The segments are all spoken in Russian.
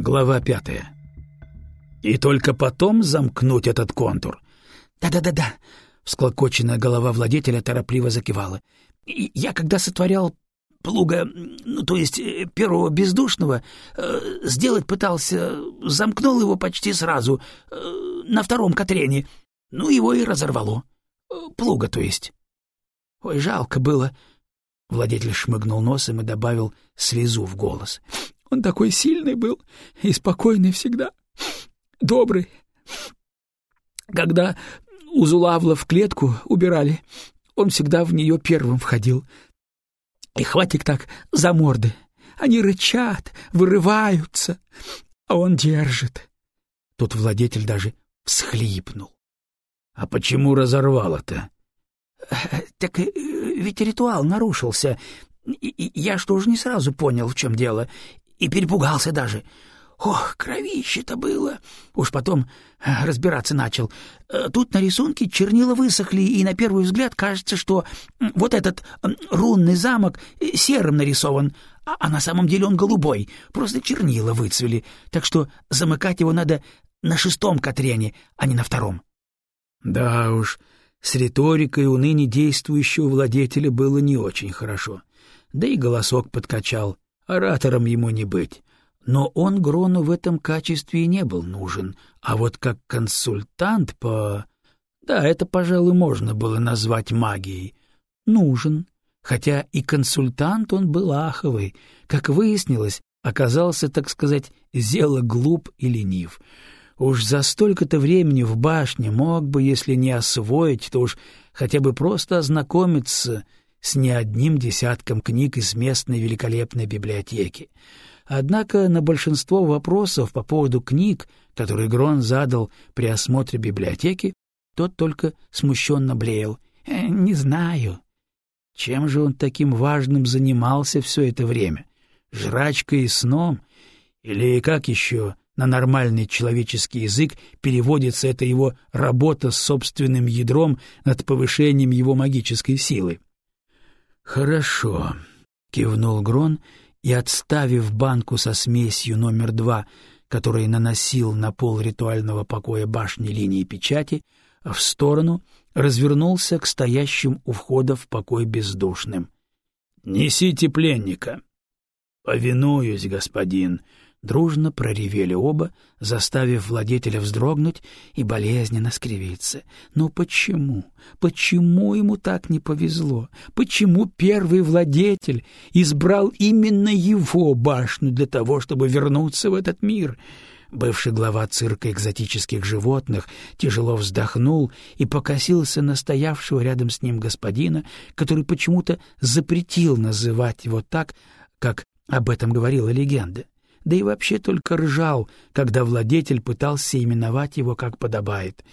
Глава пятая. И только потом замкнуть этот контур. Да-да-да-да. Всклокоченная голова владетеля торопливо закивала. Я когда сотворял плуга, ну, то есть э, первого бездушного, э, сделать пытался, замкнул его почти сразу, э, на втором катрене, ну, его и разорвало. Э, плуга, то есть. Ой, жалко было. Владетель шмыгнул носом и добавил слезу в голос. Он такой сильный был и спокойный всегда, добрый. Когда Узулавла в клетку убирали, он всегда в нее первым входил. И хватит так за морды. Они рычат, вырываются, а он держит. Тут владетель даже всхлипнул. — А почему разорвало-то? — Так э, ведь ритуал нарушился. Я что ж не сразу понял, в чем дело, и перепугался даже. Ох, кровище-то было! Уж потом э, разбираться начал. Э, тут на рисунке чернила высохли, и на первый взгляд кажется, что вот этот рунный замок серым нарисован, а, а на самом деле он голубой, просто чернила выцвели, так что замыкать его надо на шестом Катрене, а не на втором. Да уж, с риторикой у ныне действующего владетеля было не очень хорошо. Да и голосок подкачал, оратором ему не быть. Но он Грону в этом качестве и не был нужен, а вот как консультант по... Да, это, пожалуй, можно было назвать магией. Нужен. Хотя и консультант он был аховый. Как выяснилось, оказался, так сказать, зело глуп и ленив. Уж за столько-то времени в башне мог бы, если не освоить, то уж хотя бы просто ознакомиться с не одним десятком книг из местной великолепной библиотеки. Однако на большинство вопросов по поводу книг, которые Грон задал при осмотре библиотеки, тот только смущенно блеял. «Э, «Не знаю». Чем же он таким важным занимался все это время? Жрачкой и сном? Или как еще на нормальный человеческий язык переводится эта его работа с собственным ядром над повышением его магической силы? «Хорошо», — кивнул Грон и, отставив банку со смесью номер два, который наносил на пол ритуального покоя башни линии печати, в сторону развернулся к стоящим у входа в покой бездушным. — Несите пленника. — Повинуюсь, господин, Дружно проревели оба, заставив владетеля вздрогнуть и болезненно скривиться. Но почему? Почему ему так не повезло? Почему первый владетель избрал именно его башню для того, чтобы вернуться в этот мир? Бывший глава цирка экзотических животных тяжело вздохнул и покосился на стоявшего рядом с ним господина, который почему-то запретил называть его так, как об этом говорила легенда да и вообще только ржал, когда владетель пытался именовать его как подобает.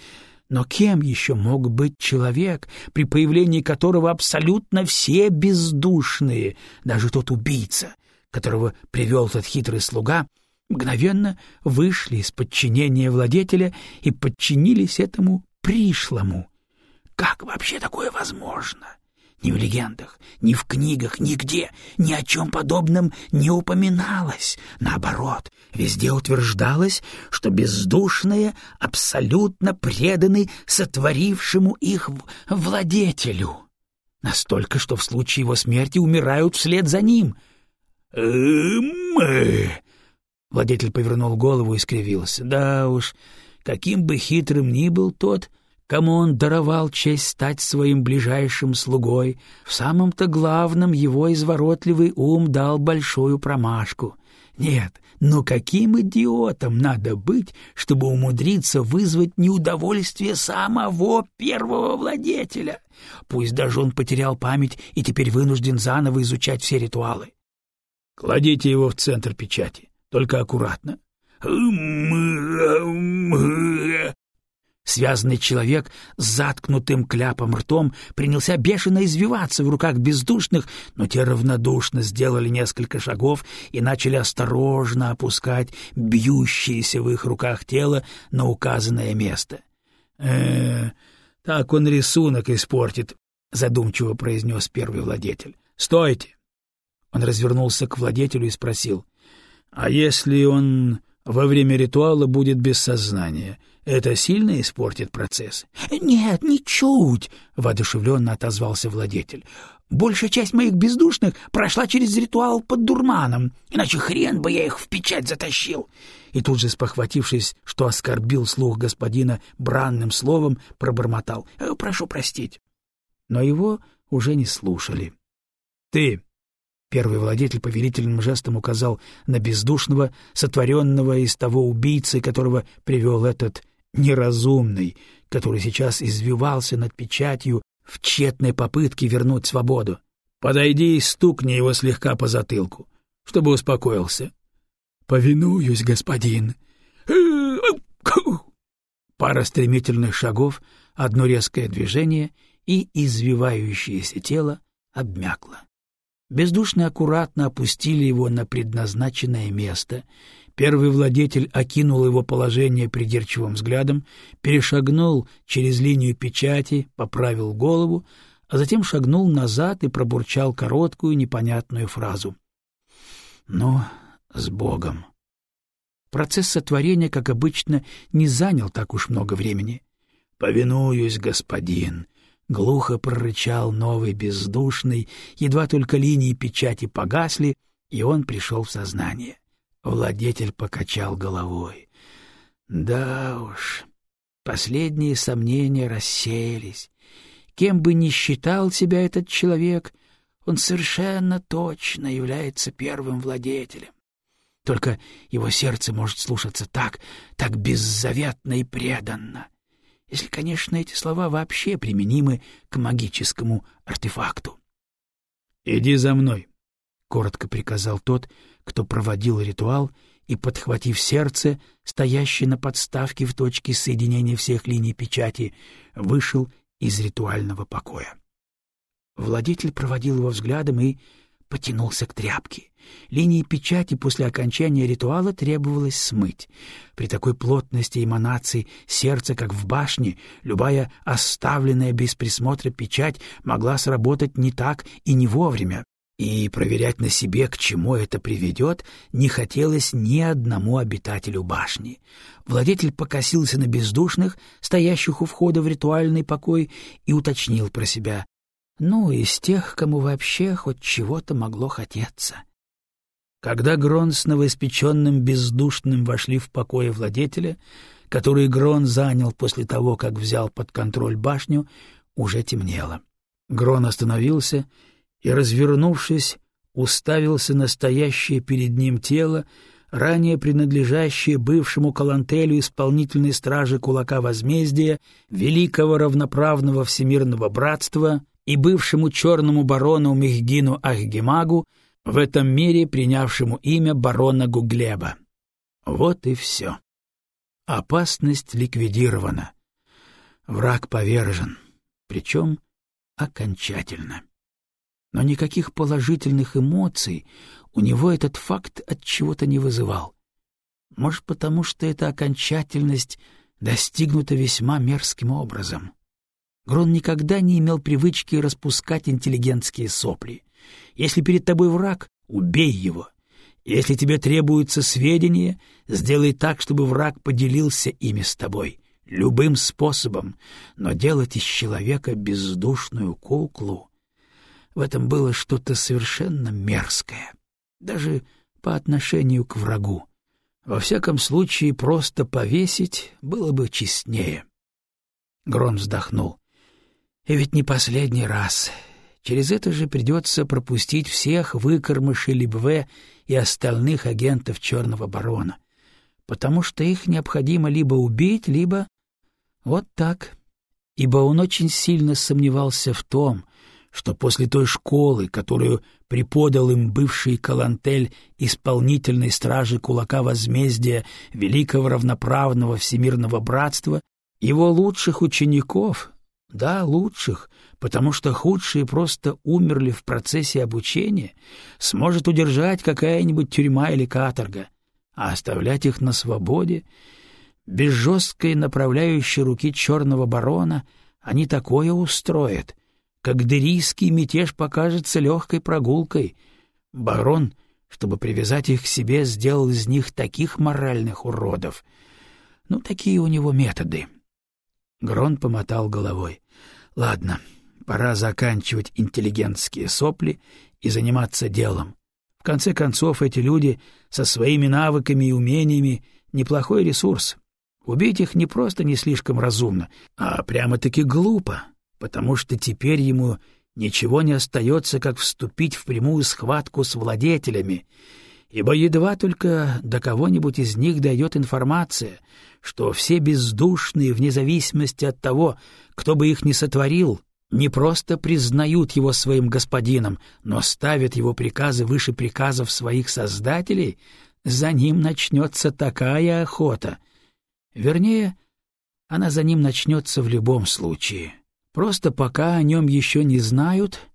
Но кем еще мог быть человек, при появлении которого абсолютно все бездушные, даже тот убийца, которого привел тот хитрый слуга, мгновенно вышли из подчинения владетеля и подчинились этому пришлому? Как вообще такое возможно? Ни в легендах, ни в книгах, нигде ни о чем подобном не упоминалось. Наоборот, везде утверждалось, что бездушные абсолютно преданы сотворившему их владетелю. Настолько, что в случае его смерти умирают вслед за ним. «Эм...» Владетель повернул голову и скривился. «Да уж, каким бы хитрым ни был тот, кому он даровал честь стать своим ближайшим слугой, в самом-то главном его изворотливый ум дал большую промашку. Нет, ну каким идиотом надо быть, чтобы умудриться вызвать неудовольствие самого первого владетеля? Пусть даже он потерял память и теперь вынужден заново изучать все ритуалы. Кладите его в центр печати, только аккуратно. Связанный человек с заткнутым кляпом ртом принялся бешено извиваться в руках бездушных, но те равнодушно сделали несколько шагов и начали осторожно опускать бьющееся в их руках тело на указанное место. э так он рисунок испортит», — задумчиво произнес первый владетель. «Стойте!» Он развернулся к владетелю и спросил. «А если он во время ритуала будет без сознания. Это сильно испортит процесс? — Нет, ничуть, — воодушевленно отозвался владетель. — Большая часть моих бездушных прошла через ритуал под дурманом, иначе хрен бы я их в печать затащил. И тут же, спохватившись, что оскорбил слух господина бранным словом, пробормотал. «Э, — Прошу простить. Но его уже не слушали. — Ты! Первый владетель повелительным жестом указал на бездушного, сотворенного из того убийцы, которого привел этот неразумный, который сейчас извивался над печатью в тщетной попытке вернуть свободу. «Подойди и стукни его слегка по затылку, чтобы успокоился». «Повинуюсь, господин». Пара стремительных шагов, одно резкое движение, и извивающееся тело обмякло. Бездушно аккуратно опустили его на предназначенное место. Первый владетель окинул его положение придирчивым взглядом, перешагнул через линию печати, поправил голову, а затем шагнул назад и пробурчал короткую непонятную фразу. «Ну, с Богом!» Процесс сотворения, как обычно, не занял так уж много времени. «Повинуюсь, господин!» — глухо прорычал новый бездушный, едва только линии печати погасли, и он пришел в сознание. Владетель покачал головой. Да уж, последние сомнения рассеялись. Кем бы ни считал себя этот человек, он совершенно точно является первым владетелем. Только его сердце может слушаться так, так беззаветно и преданно если, конечно, эти слова вообще применимы к магическому артефакту. — Иди за мной, — коротко приказал тот, кто проводил ритуал, и, подхватив сердце, стоящее на подставке в точке соединения всех линий печати, вышел из ритуального покоя. Владетель проводил его взглядом и потянулся к тряпке. Линии печати после окончания ритуала требовалось смыть. При такой плотности эманаций сердца, как в башне, любая оставленная без присмотра печать могла сработать не так и не вовремя. И проверять на себе, к чему это приведет, не хотелось ни одному обитателю башни. Владетель покосился на бездушных, стоящих у входа в ритуальный покой, и уточнил про себя. Ну, из тех, кому вообще хоть чего-то могло хотеться. Когда Грон с новоиспеченным бездушным вошли в покое владетеля, который Грон занял после того, как взял под контроль башню, уже темнело. Грон остановился и, развернувшись, уставился на стоящее перед ним тело, ранее принадлежащее бывшему Калантелю исполнительной стражи кулака возмездия, великого равноправного всемирного братства и бывшему черному барону Мехгину Ахгемагу, в этом мире принявшему имя барона Гуглеба. Вот и все. Опасность ликвидирована. Враг повержен, причем окончательно. Но никаких положительных эмоций у него этот факт от чего-то не вызывал. Может, потому что эта окончательность достигнута весьма мерзким образом. Грон никогда не имел привычки распускать интеллигентские сопли. Если перед тобой враг, убей его. Если тебе требуются сведения, сделай так, чтобы враг поделился ими с тобой. Любым способом. Но делать из человека бездушную куклу... В этом было что-то совершенно мерзкое. Даже по отношению к врагу. Во всяком случае, просто повесить было бы честнее. Грон вздохнул. И ведь не последний раз. Через это же придется пропустить всех выкормышей Либве и остальных агентов Черного Барона, потому что их необходимо либо убить, либо... Вот так. Ибо он очень сильно сомневался в том, что после той школы, которую преподал им бывший Калантель исполнительной стражи кулака возмездия Великого Равноправного Всемирного Братства, его лучших учеников, да, лучших, потому что худшие просто умерли в процессе обучения, сможет удержать какая-нибудь тюрьма или каторга, а оставлять их на свободе, без жесткой направляющей руки черного барона, они такое устроят, как дерийский мятеж покажется легкой прогулкой. Барон чтобы привязать их к себе, сделал из них таких моральных уродов. Ну, такие у него методы. Грон помотал головой. Ладно, пора заканчивать интеллигентские сопли и заниматься делом. В конце концов, эти люди со своими навыками и умениями — неплохой ресурс. Убить их не просто не слишком разумно, а прямо-таки глупо, потому что теперь ему ничего не остается, как вступить в прямую схватку с владетелями, ибо едва только до кого-нибудь из них дойдет информация, что все бездушные, вне зависимости от того, кто бы их ни сотворил, не просто признают его своим господином, но ставят его приказы выше приказов своих создателей, за ним начнется такая охота. Вернее, она за ним начнется в любом случае. Просто пока о нем еще не знают,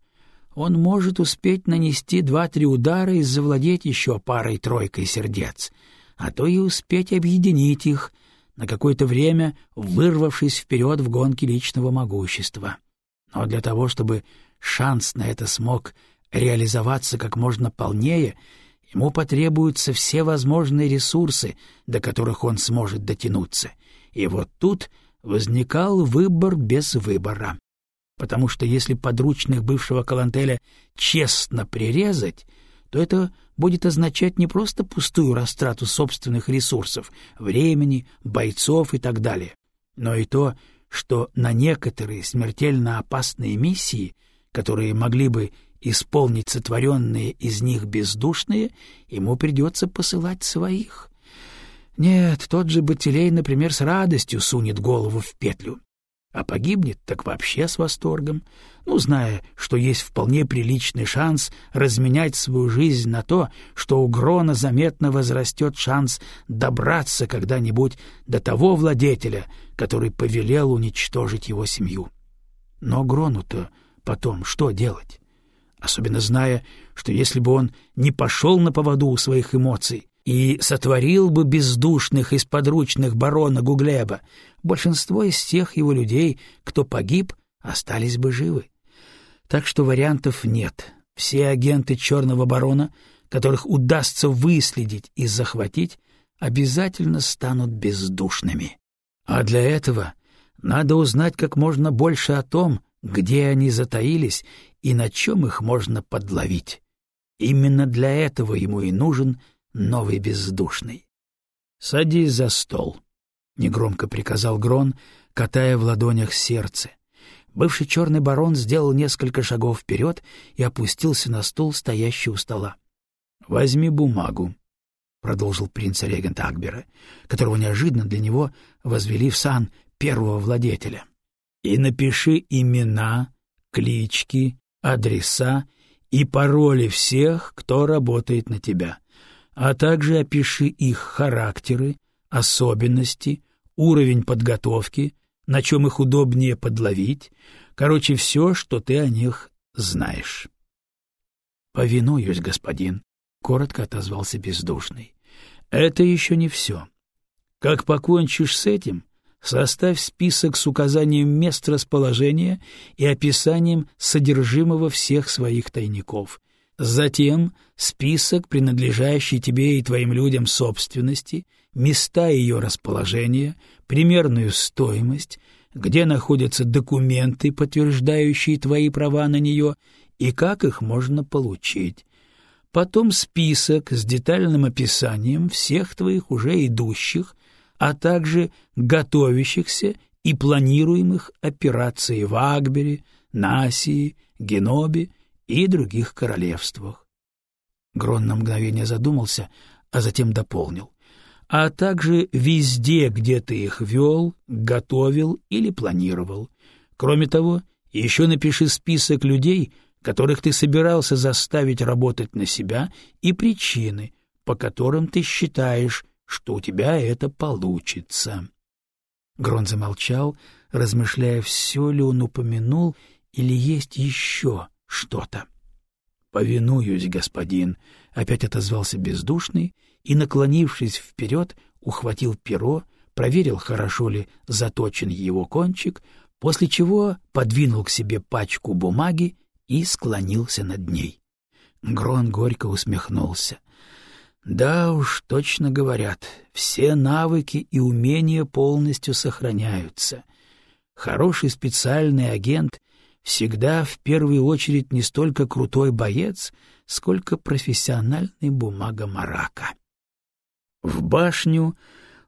он может успеть нанести два-три удара и завладеть еще парой-тройкой сердец, а то и успеть объединить их, на какое-то время вырвавшись вперед в гонке личного могущества. Но для того, чтобы шанс на это смог реализоваться как можно полнее, ему потребуются все возможные ресурсы, до которых он сможет дотянуться. И вот тут возникал выбор без выбора. Потому что если подручных бывшего Калантеля честно прирезать, то это будет означать не просто пустую растрату собственных ресурсов, времени, бойцов и так далее, но и то, что на некоторые смертельно опасные миссии, которые могли бы исполнить сотворенные из них бездушные, ему придется посылать своих. Нет, тот же Батилей, например, с радостью сунет голову в петлю. А погибнет так вообще с восторгом, ну, зная, что есть вполне приличный шанс разменять свою жизнь на то, что у Грона заметно возрастет шанс добраться когда-нибудь до того владетеля, который повелел уничтожить его семью. Но Грону-то потом что делать? Особенно зная, что если бы он не пошел на поводу у своих эмоций, и сотворил бы бездушных из подручных барона Гуглеба, большинство из тех его людей, кто погиб, остались бы живы. Так что вариантов нет. Все агенты Черного барона, которых удастся выследить и захватить, обязательно станут бездушными. А для этого надо узнать как можно больше о том, где они затаились и на чем их можно подловить. Именно для этого ему и нужен новый бездушный. — Садись за стол, — негромко приказал Грон, катая в ладонях сердце. Бывший черный барон сделал несколько шагов вперед и опустился на стул, стоящий у стола. — Возьми бумагу, — продолжил принц-регент Акбера, которого неожиданно для него возвели в сан первого владетеля, — и напиши имена, клички, адреса и пароли всех, кто работает на тебя а также опиши их характеры, особенности, уровень подготовки, на чем их удобнее подловить, короче, все, что ты о них знаешь. — Повинуюсь, господин, — коротко отозвался бездушный. — Это еще не все. Как покончишь с этим, составь список с указанием мест расположения и описанием содержимого всех своих тайников — Затем список, принадлежащий тебе и твоим людям собственности, места ее расположения, примерную стоимость, где находятся документы, подтверждающие твои права на нее, и как их можно получить. Потом список с детальным описанием всех твоих уже идущих, а также готовящихся и планируемых операций в Агбере, Насии, Генобе и других королевствах. Грон на мгновение задумался, а затем дополнил. А также везде, где ты их вел, готовил или планировал. Кроме того, еще напиши список людей, которых ты собирался заставить работать на себя, и причины, по которым ты считаешь, что у тебя это получится. Грон замолчал, размышляя, все ли он упомянул или есть еще что-то. «Повинуюсь, господин», — опять отозвался бездушный и, наклонившись вперед, ухватил перо, проверил, хорошо ли заточен его кончик, после чего подвинул к себе пачку бумаги и склонился над ней. Грон горько усмехнулся. Да уж, точно говорят, все навыки и умения полностью сохраняются. Хороший специальный агент всегда в первую очередь не столько крутой боец, сколько профессиональный бумага-марака. В башню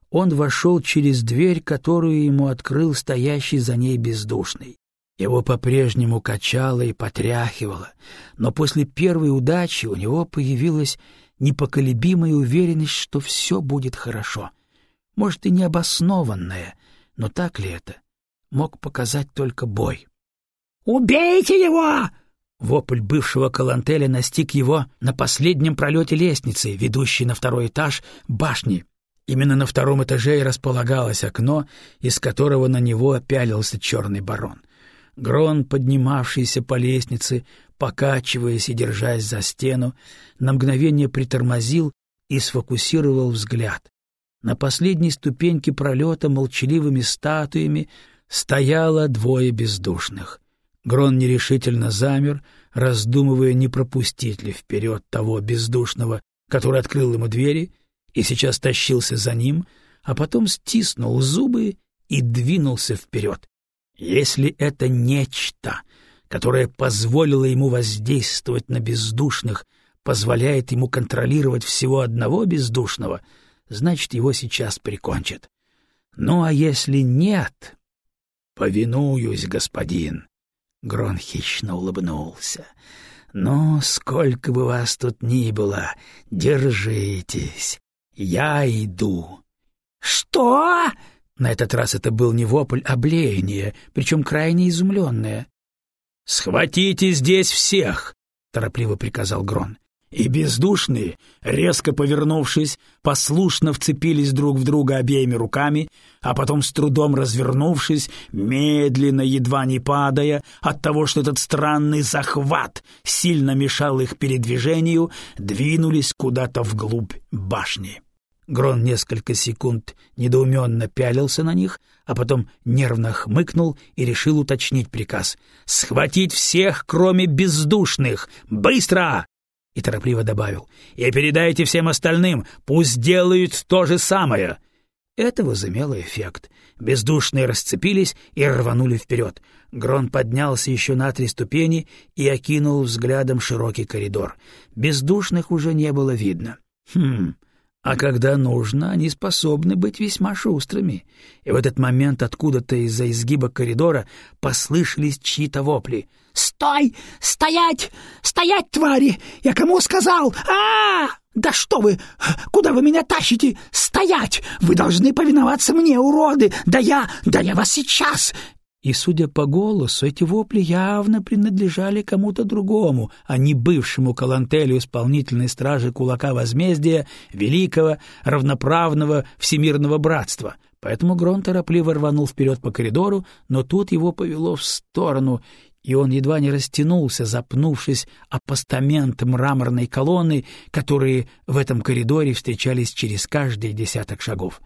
он вошел через дверь, которую ему открыл стоящий за ней бездушный. Его по-прежнему качало и потряхивало, но после первой удачи у него появилась непоколебимая уверенность, что все будет хорошо. Может, и необоснованная, но так ли это? Мог показать только бой. «Убейте его!» Вопль бывшего Калантеля настиг его на последнем пролете лестницы, ведущей на второй этаж башни. Именно на втором этаже и располагалось окно, из которого на него опялился черный барон. Грон, поднимавшийся по лестнице, покачиваясь и держась за стену, на мгновение притормозил и сфокусировал взгляд. На последней ступеньке пролета молчаливыми статуями стояло двое бездушных. Грон нерешительно замер, раздумывая, не пропустить ли вперед того бездушного, который открыл ему двери и сейчас тащился за ним, а потом стиснул зубы и двинулся вперед. Если это нечто, которое позволило ему воздействовать на бездушных, позволяет ему контролировать всего одного бездушного, значит, его сейчас прикончат. Ну а если нет... Повинуюсь, господин. Грон хищно улыбнулся. «Ну, сколько бы вас тут ни было, держитесь. Я иду». «Что?» На этот раз это был не вопль, а блеяние, причем крайне изумленное. «Схватите здесь всех!» — торопливо приказал Грон. И бездушные, резко повернувшись, послушно вцепились друг в друга обеими руками, а потом с трудом развернувшись, медленно, едва не падая, от того, что этот странный захват сильно мешал их передвижению, двинулись куда-то вглубь башни. Грон несколько секунд недоуменно пялился на них, а потом нервно хмыкнул и решил уточнить приказ. «Схватить всех, кроме бездушных! Быстро!» И торопливо добавил. «И передайте всем остальным, пусть делают то же самое!» Это возымело эффект. Бездушные расцепились и рванули вперед. Грон поднялся еще на три ступени и окинул взглядом широкий коридор. Бездушных уже не было видно. «Хм, а когда нужно, они способны быть весьма шустрыми. И в этот момент откуда-то из-за изгиба коридора послышались чьи-то вопли. «Стой! Стоять! Стоять, твари! Я кому сказал? а, -а, -а! Да что вы! Куда вы меня тащите? Стоять! Вы должны повиноваться мне, уроды! Да я... Да я вас сейчас! И, судя по голосу, эти вопли явно принадлежали кому-то другому, а не бывшему Калантелю исполнительной стражи кулака возмездия, великого, равноправного всемирного братства. Поэтому Грон торопливо рванул вперед по коридору, но тут его повело в сторону, и он едва не растянулся, запнувшись о постамент мраморной колонны, которые в этом коридоре встречались через каждые десяток шагов.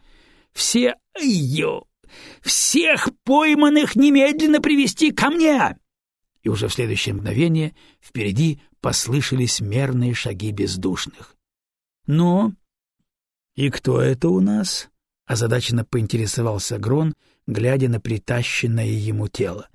Все ее всех пойманных немедленно привести ко мне!» И уже в следующее мгновение впереди послышались мерные шаги бездушных. «Ну, и кто это у нас?» — озадаченно поинтересовался Грон, глядя на притащенное ему тело.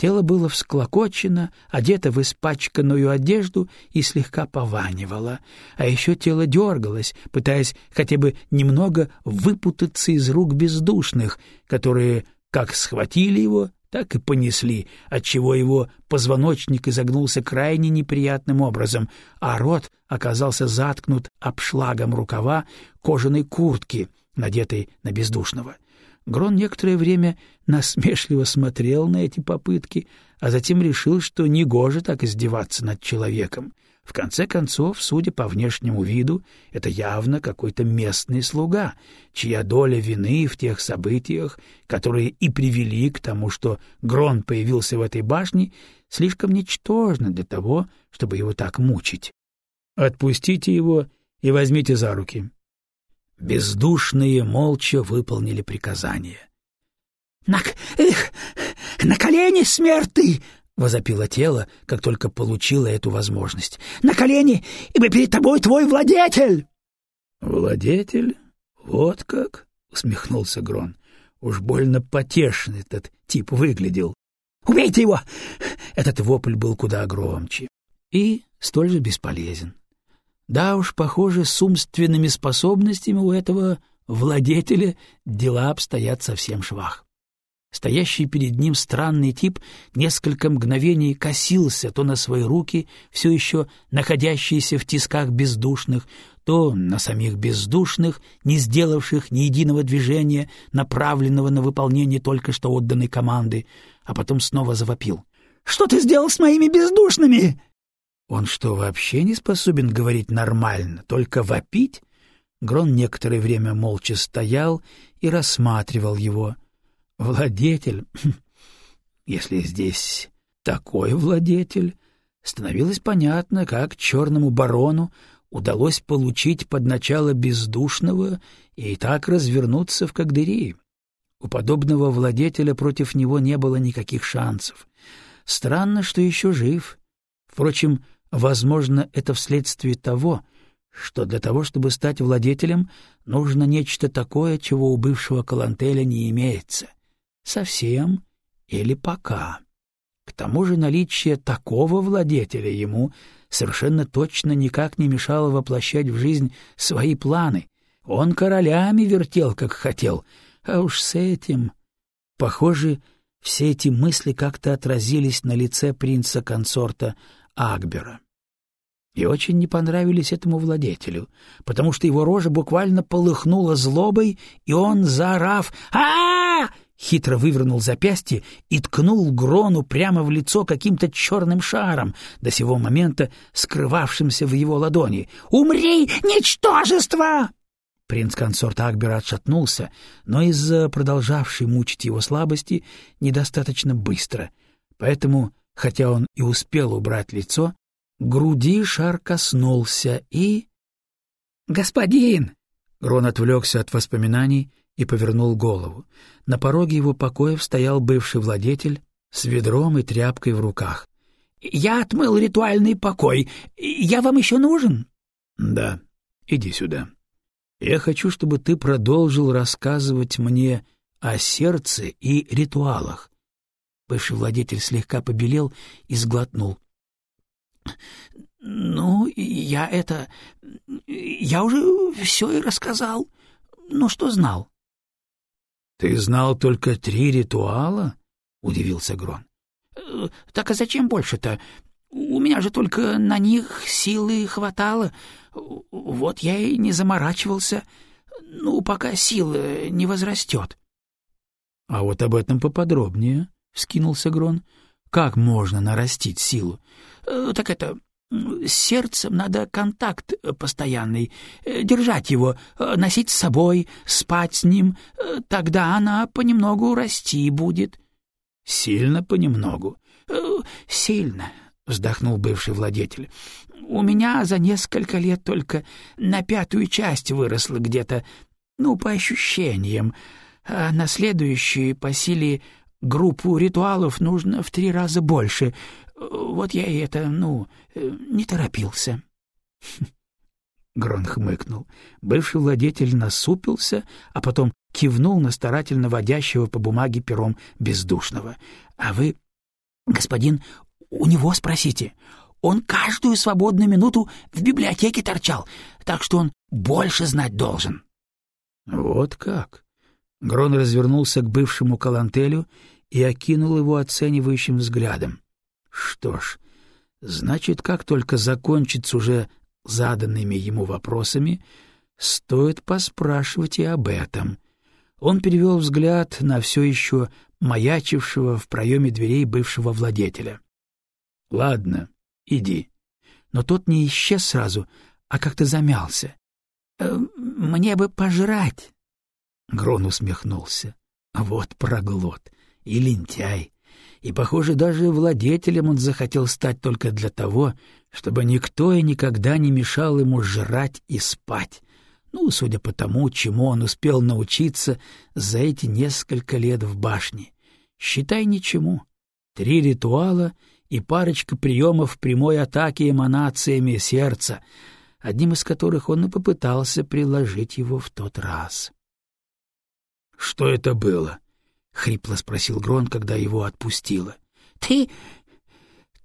Тело было всклокочено, одето в испачканную одежду и слегка пованивало, а еще тело дергалось, пытаясь хотя бы немного выпутаться из рук бездушных, которые как схватили его, так и понесли, отчего его позвоночник изогнулся крайне неприятным образом, а рот оказался заткнут обшлагом рукава кожаной куртки, надетой на бездушного. — Грон некоторое время насмешливо смотрел на эти попытки, а затем решил, что негоже так издеваться над человеком. В конце концов, судя по внешнему виду, это явно какой-то местный слуга, чья доля вины в тех событиях, которые и привели к тому, что Грон появился в этой башне, слишком ничтожна для того, чтобы его так мучить. «Отпустите его и возьмите за руки», Бездушные молча выполнили приказание. — На, эх, на колени, смертный! — возопило тело, как только получило эту возможность. «На колени, ибо перед тобой твой владетель!» «Владетель? Вот как?» — усмехнулся Грон. Уж больно потешен этот тип выглядел. «Убейте его!» Этот вопль был куда громче и столь же бесполезен. Да уж, похоже, с умственными способностями у этого владетеля дела обстоят совсем швах. Стоящий перед ним странный тип несколько мгновений косился то на свои руки, все еще находящиеся в тисках бездушных, то на самих бездушных, не сделавших ни единого движения, направленного на выполнение только что отданной команды, а потом снова завопил. «Что ты сделал с моими бездушными?» Он что, вообще не способен говорить нормально, только вопить? Грон некоторое время молча стоял и рассматривал его. Владетель, если здесь такой владетель, становилось понятно, как черному барону удалось получить под начало бездушного и так развернуться в Кагдырии. У подобного владетеля против него не было никаких шансов. Странно, что еще жив. Впрочем, Возможно, это вследствие того, что для того, чтобы стать владетелем, нужно нечто такое, чего у бывшего Калантеля не имеется. Совсем или пока. К тому же наличие такого владетеля ему совершенно точно никак не мешало воплощать в жизнь свои планы. Он королями вертел, как хотел, а уж с этим... Похоже, все эти мысли как-то отразились на лице принца-консорта Акбера. И очень не понравились этому владетелю, потому что его рожа буквально полыхнула злобой, и он, заорав а, -а, -а хитро вывернул запястье и ткнул Грону прямо в лицо каким-то черным шаром, до сего момента скрывавшимся в его ладони. «Умри, ничтожество!» Принц-консорт Акбера отшатнулся, но из-за продолжавшей мучить его слабости недостаточно быстро, поэтому Хотя он и успел убрать лицо, груди шар коснулся и... «Господин!» Грон отвлекся от воспоминаний и повернул голову. На пороге его покоев стоял бывший владетель с ведром и тряпкой в руках. «Я отмыл ритуальный покой. Я вам еще нужен?» «Да. Иди сюда. Я хочу, чтобы ты продолжил рассказывать мне о сердце и ритуалах. Бывший владетель слегка побелел и сглотнул. — Ну, я это... Я уже все и рассказал. Ну, что знал? — Ты знал только три ритуала? — удивился Грон. «Э, — Так а зачем больше-то? У меня же только на них силы хватало. Вот я и не заморачивался. Ну, пока сила не возрастет. — А вот об этом поподробнее, — вскинулся Грон. — Как можно нарастить силу? Э, — Так это... С сердцем надо контакт постоянный, э, держать его, э, носить с собой, спать с ним, тогда она понемногу расти будет. — Сильно понемногу? — Сильно, — вздохнул бывший владетель. — У меня за несколько лет только на пятую часть выросло где-то, ну, по ощущениям, а на следующую по силе группу ритуалов нужно в три раза больше. Вот я и это, ну, не торопился. Грон хмыкнул. Бывший владетель насупился, а потом кивнул на старательно водящего по бумаге пером бездушного. — А вы, господин, у него спросите. Он каждую свободную минуту в библиотеке торчал, так что он больше знать должен. — Вот как? Грон развернулся к бывшему Калантелю и окинул его оценивающим взглядом. Что ж, значит, как только закончится уже заданными ему вопросами, стоит поспрашивать и об этом. Он перевел взгляд на все еще маячившего в проеме дверей бывшего владетеля. — Ладно, иди. Но тот не исчез сразу, а как-то замялся. «Э, — Мне бы пожрать. Грон усмехнулся. Вот проглот и лентяй. И, похоже, даже владетелем он захотел стать только для того, чтобы никто и никогда не мешал ему жрать и спать. Ну, судя по тому, чему он успел научиться за эти несколько лет в башне. Считай ничему. Три ритуала и парочка приемов прямой атаки эманациями сердца, одним из которых он и попытался приложить его в тот раз. — Что это было? — хрипло спросил Грон, когда его отпустило. — Ты...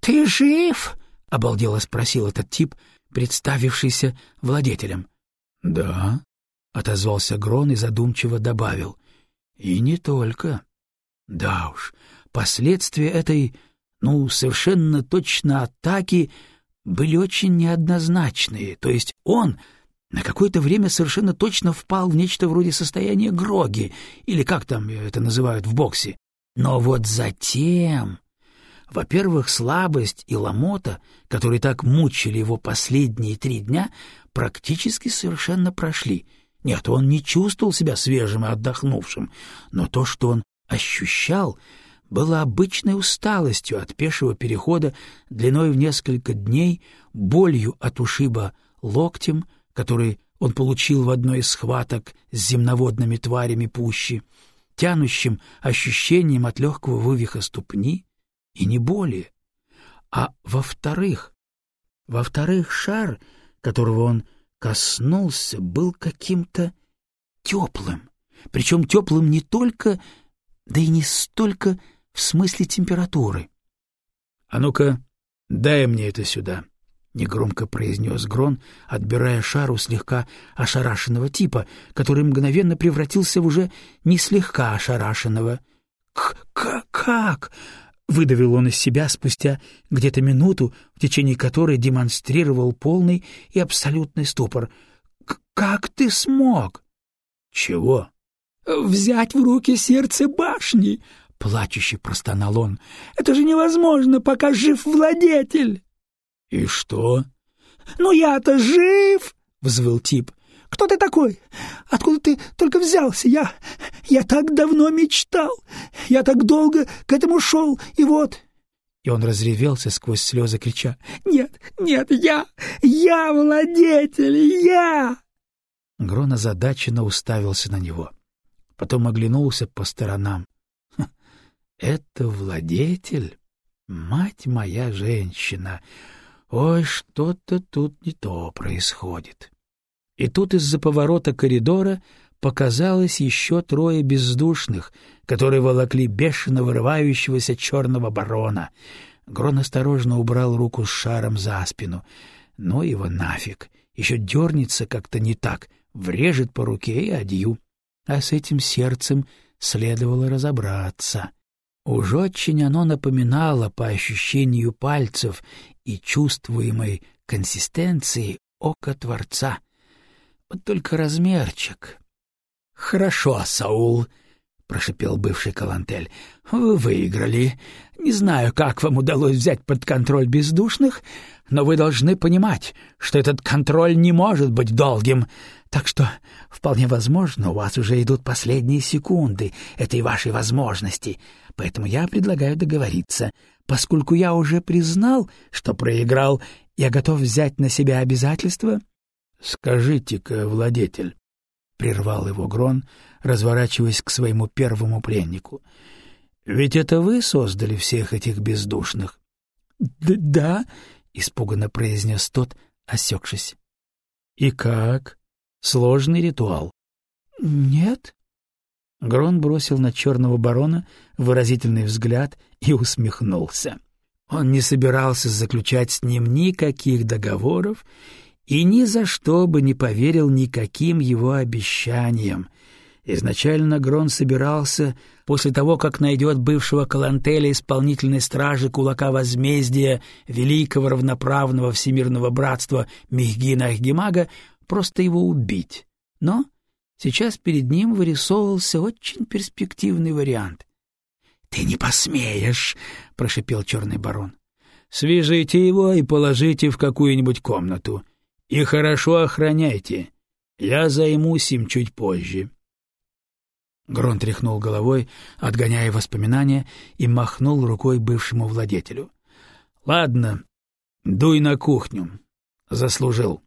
ты жив? — обалдело спросил этот тип, представившийся владетелем. — Да, — отозвался Грон и задумчиво добавил. — И не только. Да уж, последствия этой, ну, совершенно точно атаки были очень неоднозначные, то есть он на какое-то время совершенно точно впал в нечто вроде состояния гроги, или как там это называют в боксе. Но вот затем... Во-первых, слабость и ломота, которые так мучили его последние три дня, практически совершенно прошли. Нет, он не чувствовал себя свежим и отдохнувшим, но то, что он ощущал, было обычной усталостью от пешего перехода длиной в несколько дней, болью от ушиба локтем, который он получил в одной из схваток с земноводными тварями пущи, тянущим ощущением от легкого вывиха ступни, и не более. А во-вторых, во-вторых, шар, которого он коснулся, был каким-то теплым, причем теплым не только да и не столько в смысле температуры. — А ну-ка, дай мне это сюда, — негромко произнес Грон, отбирая шар у слегка ошарашенного типа, который мгновенно превратился в уже не слегка ошарашенного. — Как? — выдавил он из себя спустя где-то минуту, в течение которой демонстрировал полный и абсолютный ступор. — Как ты смог? — Чего? взять в руки сердце башни, — плачуще простонал он. — Это же невозможно, пока жив владетель. — И что? — Ну я-то жив, — взвыл тип. — Кто ты такой? Откуда ты только взялся? Я... я так давно мечтал. Я так долго к этому шел, и вот... И он разревелся сквозь слезы, крича. — Нет, нет, я... я владетель, я... Грон озадаченно уставился на него потом оглянулся по сторонам. «Это владетель? Мать моя женщина! Ой, что-то тут не то происходит!» И тут из-за поворота коридора показалось еще трое бездушных, которые волокли бешено вырывающегося черного барона. Грон осторожно убрал руку с шаром за спину. Ну его нафиг! Еще дернется как-то не так, врежет по руке и адью а с этим сердцем следовало разобраться. Уж очень оно напоминало по ощущению пальцев и чувствуемой консистенции око Творца. Вот только размерчик. — Хорошо, Саул, — прошипел бывший Калантель, — вы выиграли. Не знаю, как вам удалось взять под контроль бездушных, но вы должны понимать, что этот контроль не может быть долгим. Так что, вполне возможно, у вас уже идут последние секунды этой вашей возможности. Поэтому я предлагаю договориться. Поскольку я уже признал, что проиграл, я готов взять на себя обязательства. — Скажите-ка, владетель, — прервал его Грон, разворачиваясь к своему первому пленнику, — ведь это вы создали всех этих бездушных? — Да, — испуганно произнес тот, осекшись. — И как? Сложный ритуал. — Нет. Грон бросил на черного барона выразительный взгляд и усмехнулся. Он не собирался заключать с ним никаких договоров и ни за что бы не поверил никаким его обещаниям. Изначально Грон собирался, после того, как найдет бывшего Калантеля исполнительной стражи кулака возмездия великого равноправного всемирного братства Мехгина Ахгимага, просто его убить. Но сейчас перед ним вырисовывался очень перспективный вариант. — Ты не посмеешь! — прошипел черный барон. — Свяжите его и положите в какую-нибудь комнату. И хорошо охраняйте. Я займусь им чуть позже. Грон тряхнул головой, отгоняя воспоминания, и махнул рукой бывшему владетелю. — Ладно, дуй на кухню. Заслужил.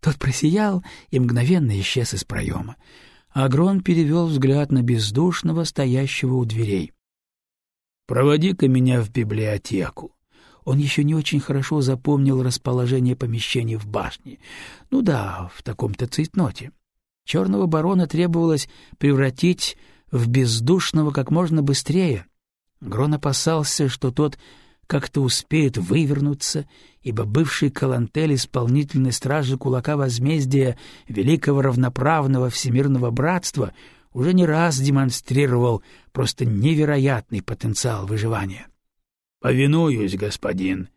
Тот просиял и мгновенно исчез из проема. Агрон перевел взгляд на бездушного, стоящего у дверей. — Проводи-ка меня в библиотеку. Он еще не очень хорошо запомнил расположение помещений в башне. Ну да, в таком-то цейтноте. Черного барона требовалось превратить в бездушного как можно быстрее. Грон опасался, что тот как-то успеет вывернуться, ибо бывший Калантель, исполнительный стражи кулака возмездия Великого Равноправного Всемирного Братства, уже не раз демонстрировал просто невероятный потенциал выживания. «Повинуюсь, господин».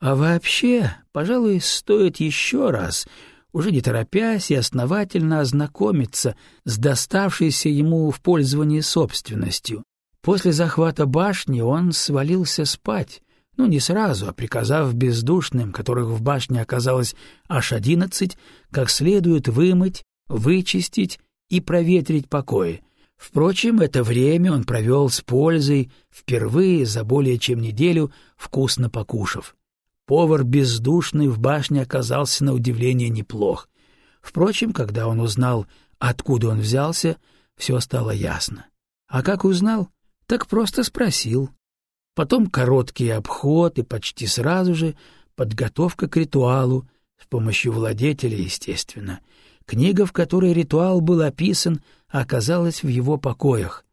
«А вообще, пожалуй, стоит еще раз уже не торопясь и основательно ознакомиться с доставшейся ему в пользование собственностью. После захвата башни он свалился спать, ну, не сразу, а приказав бездушным, которых в башне оказалось аж одиннадцать, как следует вымыть, вычистить и проветрить покои. Впрочем, это время он провел с пользой, впервые за более чем неделю вкусно покушав. Повар бездушный в башне оказался на удивление неплох. Впрочем, когда он узнал, откуда он взялся, все стало ясно. А как узнал? Так просто спросил. Потом короткий обход и почти сразу же подготовка к ритуалу, с помощью владетеля, естественно. Книга, в которой ритуал был описан, оказалась в его покоях.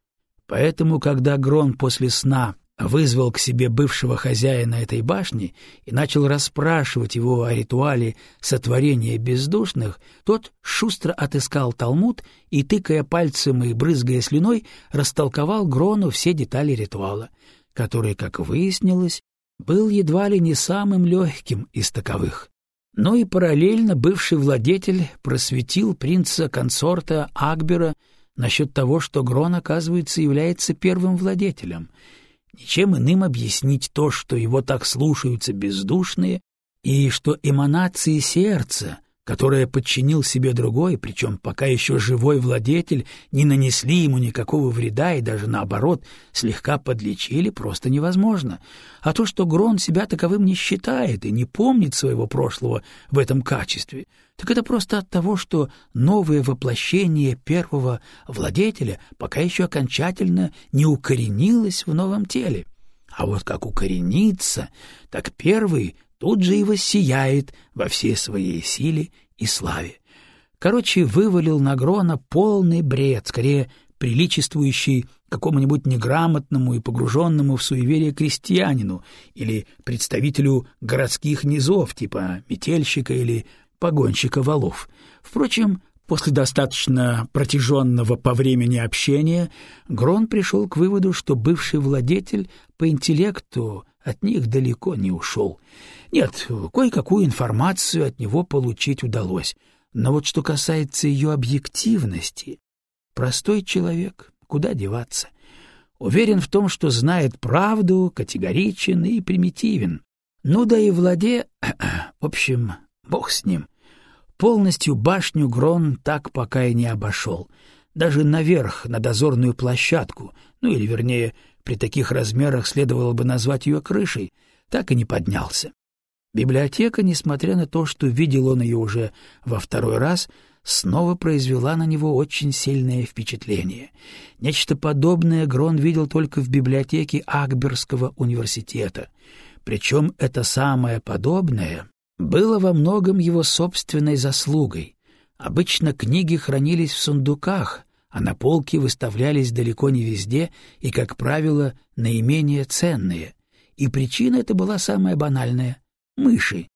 Поэтому, когда Грон после сна вызвал к себе бывшего хозяина этой башни и начал расспрашивать его о ритуале сотворения бездушных, тот шустро отыскал талмуд и, тыкая пальцем и брызгая слюной, растолковал Грону все детали ритуала, который, как выяснилось, был едва ли не самым легким из таковых. Но и параллельно бывший владетель просветил принца-консорта Акбера насчет того, что Грон, оказывается, является первым владетелем — Ничем иным объяснить то, что его так слушаются бездушные, и что эманации сердца, которое подчинил себе другой, причем пока еще живой владетель, не нанесли ему никакого вреда и даже, наоборот, слегка подлечили, просто невозможно. А то, что Грон себя таковым не считает и не помнит своего прошлого в этом качестве, так это просто от того, что новое воплощение первого владетеля пока еще окончательно не укоренилось в новом теле. А вот как укоренится, так первый тут же и воссияет во всей своей силе и славе. Короче, вывалил на Грона полный бред, скорее приличествующий какому-нибудь неграмотному и погруженному в суеверие крестьянину или представителю городских низов, типа метельщика или погонщика валов. Впрочем, после достаточно протяженного по времени общения Грон пришел к выводу, что бывший владетель по интеллекту от них далеко не ушел. Нет, кое-какую информацию от него получить удалось, но вот что касается ее объективности, простой человек, куда деваться? Уверен в том, что знает правду, категоричен и примитивен. Ну да и владе... В общем, бог с ним. Полностью башню Грон так пока и не обошел. Даже наверх, на дозорную площадку, ну или, вернее, при таких размерах следовало бы назвать ее крышей, так и не поднялся. Библиотека, несмотря на то, что видел он ее уже во второй раз, снова произвела на него очень сильное впечатление. Нечто подобное Грон видел только в библиотеке Акберского университета. Причем это самое подобное было во многом его собственной заслугой. Обычно книги хранились в сундуках, а на полке выставлялись далеко не везде и, как правило, наименее ценные. И причина это была самая банальная — мыши.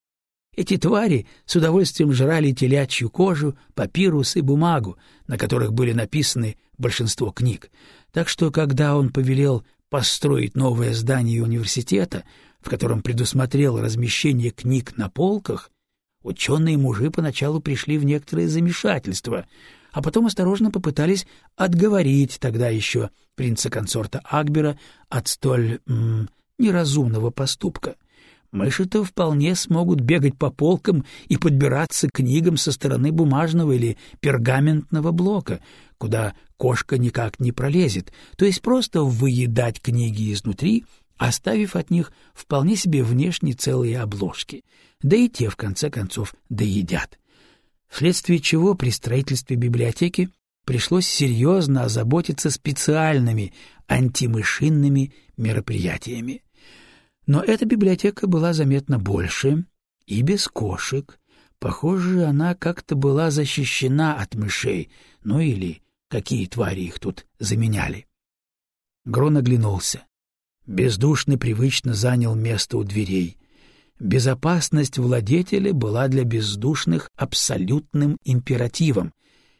Эти твари с удовольствием жрали телячью кожу, папирус и бумагу, на которых были написаны большинство книг. Так что, когда он повелел построить новое здание университета, в котором предусмотрел размещение книг на полках, ученые-мужи поначалу пришли в некоторое замешательство — а потом осторожно попытались отговорить тогда еще принца-консорта Акбера от столь м, неразумного поступка. Мыши-то вполне смогут бегать по полкам и подбираться к книгам со стороны бумажного или пергаментного блока, куда кошка никак не пролезет, то есть просто выедать книги изнутри, оставив от них вполне себе внешне целые обложки, да и те, в конце концов, доедят вследствие чего при строительстве библиотеки пришлось серьезно озаботиться специальными антимышинными мероприятиями. Но эта библиотека была заметно больше и без кошек. Похоже, она как-то была защищена от мышей, ну или какие твари их тут заменяли. Грон оглянулся. Бездушный привычно занял место у дверей. Безопасность владетеля была для бездушных абсолютным императивом.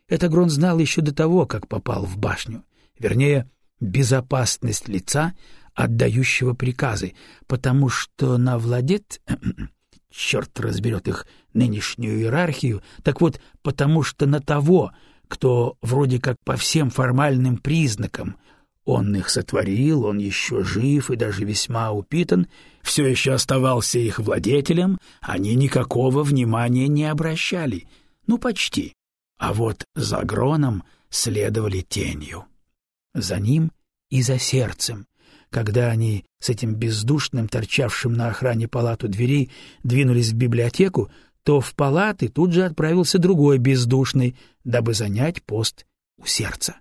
Это Грон знал еще до того, как попал в башню. Вернее, безопасность лица, отдающего приказы, потому что на владет... Черт разберет их нынешнюю иерархию, так вот, потому что на того, кто вроде как по всем формальным признакам он их сотворил, он еще жив и даже весьма упитан, все еще оставался их владетелем, они никакого внимания не обращали. Ну, почти. А вот за Гроном следовали тенью. За ним и за сердцем. Когда они с этим бездушным, торчавшим на охране палату дверей, двинулись в библиотеку, то в палаты тут же отправился другой бездушный, дабы занять пост у сердца.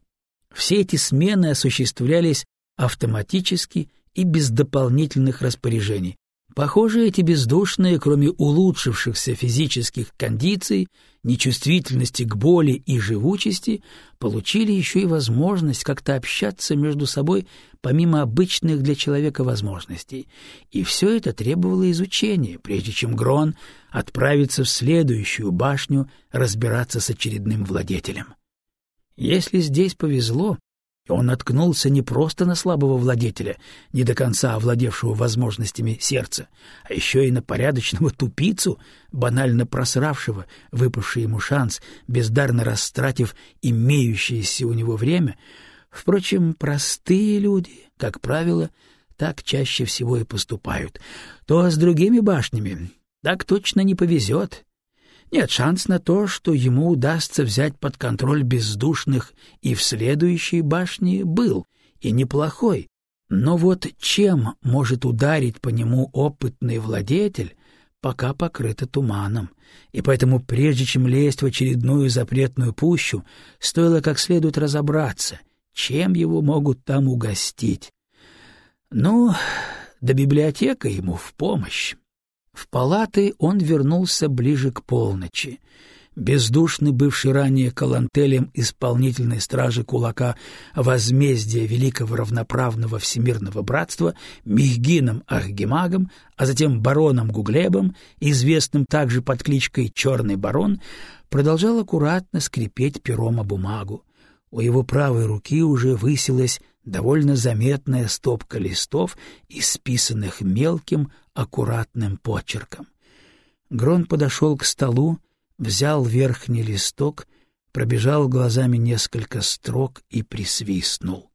Все эти смены осуществлялись автоматически и без дополнительных распоряжений. Похоже, эти бездушные, кроме улучшившихся физических кондиций, нечувствительности к боли и живучести, получили еще и возможность как-то общаться между собой помимо обычных для человека возможностей. И все это требовало изучения, прежде чем Грон отправится в следующую башню разбираться с очередным владетелем. Если здесь повезло, он наткнулся не просто на слабого владетеля, не до конца овладевшего возможностями сердца, а еще и на порядочного тупицу, банально просравшего выпавший ему шанс, бездарно растратив имеющееся у него время. Впрочем, простые люди, как правило, так чаще всего и поступают. То с другими башнями так точно не повезет. Нет, шанс на то, что ему удастся взять под контроль бездушных и в следующей башне, был, и неплохой. Но вот чем может ударить по нему опытный владетель, пока покрыто туманом, и поэтому прежде чем лезть в очередную запретную пущу, стоило как следует разобраться, чем его могут там угостить. Ну, да библиотека ему в помощь. В палаты он вернулся ближе к полночи. Бездушный, бывший ранее калантелем исполнительной стражи кулака возмездия Великого Равноправного Всемирного Братства Михгином Ахгемагом, а затем бароном Гуглебом, известным также под кличкой Черный Барон, продолжал аккуратно скрипеть пером о бумагу. У его правой руки уже высилась довольно заметная стопка листов, исписанных мелким, аккуратным почерком. Грон подошел к столу, взял верхний листок, пробежал глазами несколько строк и присвистнул.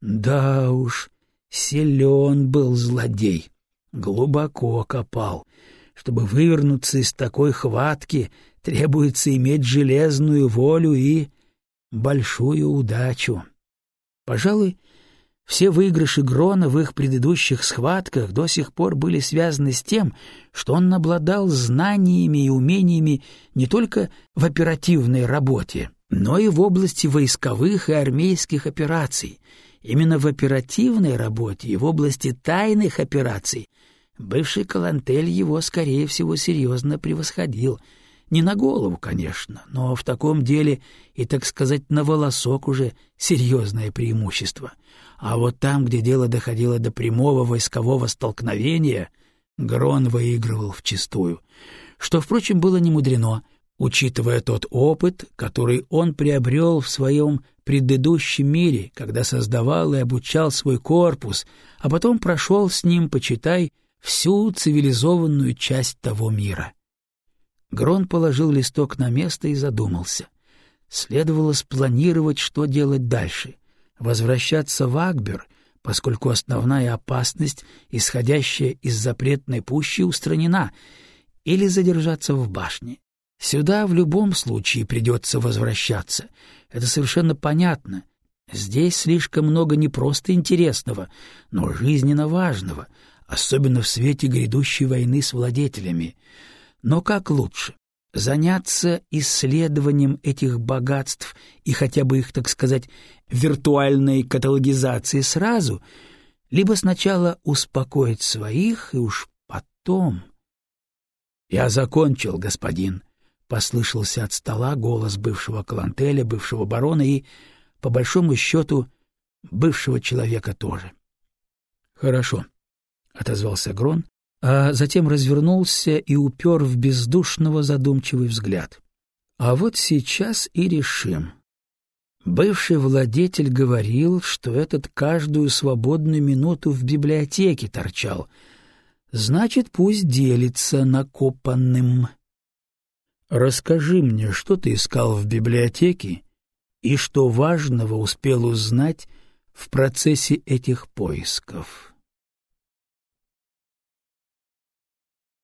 Да уж, силен был злодей, глубоко копал. Чтобы вывернуться из такой хватки, требуется иметь железную волю и большую удачу. Пожалуй, все выигрыши Грона в их предыдущих схватках до сих пор были связаны с тем, что он обладал знаниями и умениями не только в оперативной работе, но и в области войсковых и армейских операций. Именно в оперативной работе и в области тайных операций бывший Калантель его, скорее всего, серьезно превосходил — не на голову, конечно, но в таком деле и, так сказать, на волосок уже серьезное преимущество. А вот там, где дело доходило до прямого войскового столкновения, Грон выигрывал вчистую. Что, впрочем, было немудрено, учитывая тот опыт, который он приобрел в своем предыдущем мире, когда создавал и обучал свой корпус, а потом прошел с ним, почитай, всю цивилизованную часть того мира. Грон положил листок на место и задумался. Следовало спланировать, что делать дальше. Возвращаться в Акбер, поскольку основная опасность, исходящая из запретной пущи, устранена, или задержаться в башне. Сюда в любом случае придется возвращаться. Это совершенно понятно. Здесь слишком много не просто интересного, но жизненно важного, особенно в свете грядущей войны с владетелями. Но как лучше? Заняться исследованием этих богатств и хотя бы их, так сказать, виртуальной каталогизации сразу, либо сначала успокоить своих и уж потом... — Я закончил, господин, — послышался от стола голос бывшего Калантеля, бывшего барона и, по большому счету, бывшего человека тоже. — Хорошо, — отозвался Грон, а затем развернулся и упер в бездушного задумчивый взгляд. — А вот сейчас и решим. Бывший владетель говорил, что этот каждую свободную минуту в библиотеке торчал. Значит, пусть делится накопанным. Расскажи мне, что ты искал в библиотеке и что важного успел узнать в процессе этих поисков.